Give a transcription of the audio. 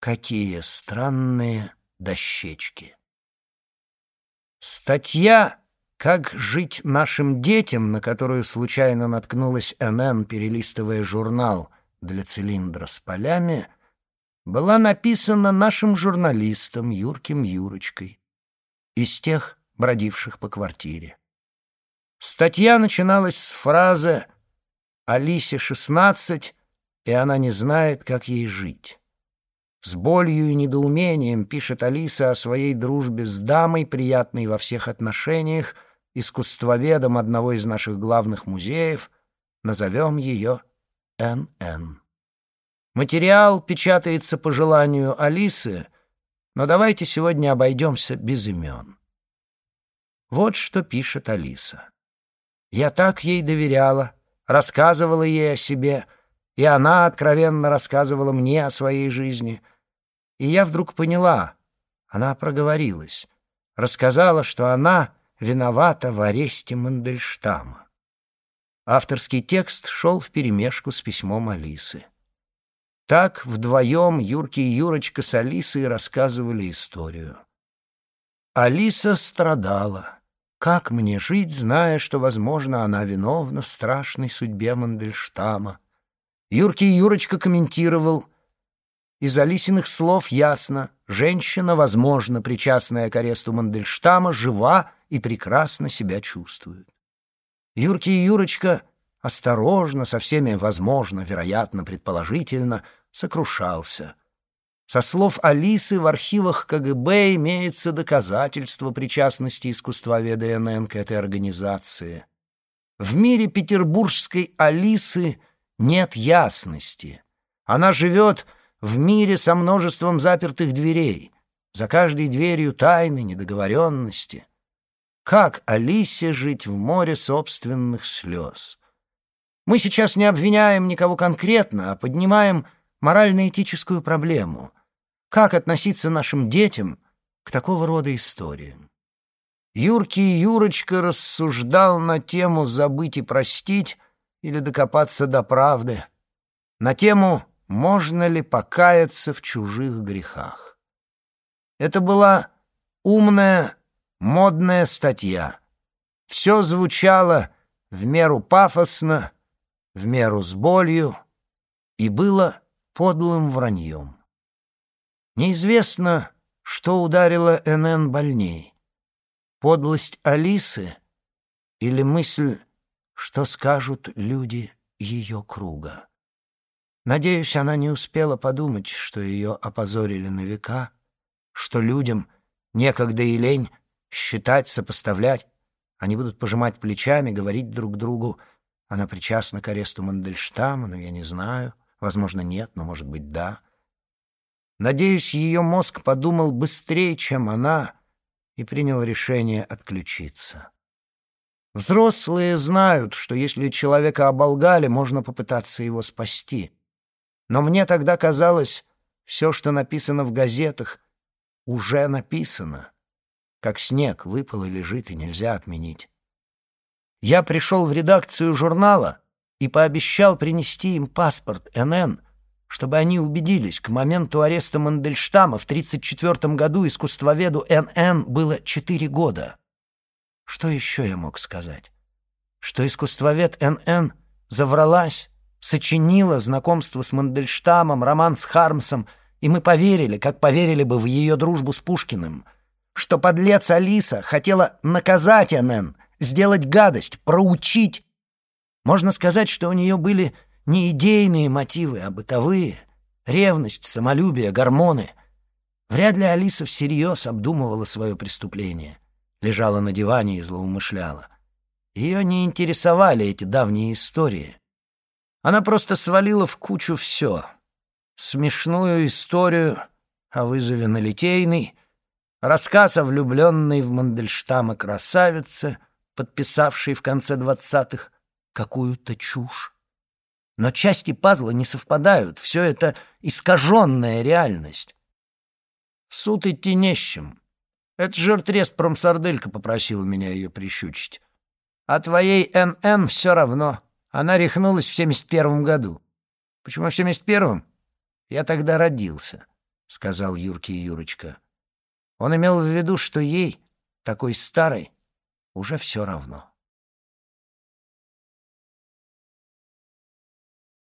Какие странные дощечки. Статья «Как жить нашим детям», на которую случайно наткнулась НН, перелистывая журнал для цилиндра с полями, была написана нашим журналистом Юрким Юрочкой, из тех, бродивших по квартире. Статья начиналась с фразы «Алисе шестнадцать, и она не знает, как ей жить». С болью и недоумением пишет Алиса о своей дружбе с дамой, приятной во всех отношениях, искусствоведом одного из наших главных музеев, назовем ее Н.Н. Материал печатается по желанию Алисы, но давайте сегодня обойдемся без имен. Вот что пишет Алиса. «Я так ей доверяла, рассказывала ей о себе, и она откровенно рассказывала мне о своей жизни. И я вдруг поняла, она проговорилась, рассказала, что она виновата в аресте Мандельштама. Авторский текст шел вперемешку с письмом Алисы. Так вдвоем Юрки и Юрочка с Алисой рассказывали историю. Алиса страдала. Как мне жить, зная, что, возможно, она виновна в страшной судьбе Мандельштама? Юрки и Юрочка комментировал — из Алисиных слов ясно, женщина, возможно, причастная к аресту Мандельштама, жива и прекрасно себя чувствует. Юрки и Юрочка осторожно, со всеми возможно, вероятно, предположительно, сокрушался. Со слов Алисы в архивах КГБ имеется доказательство причастности искусствоведа НН к этой организации. В мире петербургской Алисы нет ясности. Она живет в мире со множеством запертых дверей, за каждой дверью тайны, недоговоренности. Как Алисе жить в море собственных слез? Мы сейчас не обвиняем никого конкретно, а поднимаем морально-этическую проблему. Как относиться нашим детям к такого рода историям? Юркий Юрочка рассуждал на тему «забыть и простить» или «докопаться до правды», на тему можно ли покаяться в чужих грехах. Это была умная, модная статья. Все звучало в меру пафосно, в меру с болью и было подлым враньем. Неизвестно, что ударило НН больней. Подлость Алисы или мысль, что скажут люди ее круга. Надеюсь, она не успела подумать, что ее опозорили на века, что людям некогда и лень считать, сопоставлять. Они будут пожимать плечами, говорить друг другу, она причастна к аресту Мандельштама, но я не знаю. Возможно, нет, но, может быть, да. Надеюсь, ее мозг подумал быстрее, чем она, и принял решение отключиться. Взрослые знают, что если человека оболгали, можно попытаться его спасти — но мне тогда казалось, все, что написано в газетах, уже написано. Как снег выпал и лежит, и нельзя отменить. Я пришел в редакцию журнала и пообещал принести им паспорт НН, чтобы они убедились, к моменту ареста Мандельштама в 1934 году искусствоведу НН было 4 года. Что еще я мог сказать? Что искусствовед НН завралась? Сочинила знакомство с Мандельштамом, роман с Хармсом, и мы поверили, как поверили бы в ее дружбу с Пушкиным, что подлец Алиса хотела наказать НН, сделать гадость, проучить. Можно сказать, что у нее были не идейные мотивы, а бытовые. Ревность, самолюбие, гормоны. Вряд ли Алиса всерьез обдумывала свое преступление. Лежала на диване и злоумышляла. Ее не интересовали эти давние истории. Она просто свалила в кучу все. Смешную историю о вызове на Литейный, рассказ о влюбленной в Мандельштама красавице, подписавшей в конце двадцатых какую-то чушь. Но части пазла не совпадают, все это искаженная реальность. Суд идти не с чем. Это жертрест промсарделька попросил меня ее прищучить. А твоей НН все равно. Она рехнулась в 71 году. Почему в 71-м? Я тогда родился. сказал Юрке Юрочка. Он имел в виду, что ей, такой старой, уже все равно.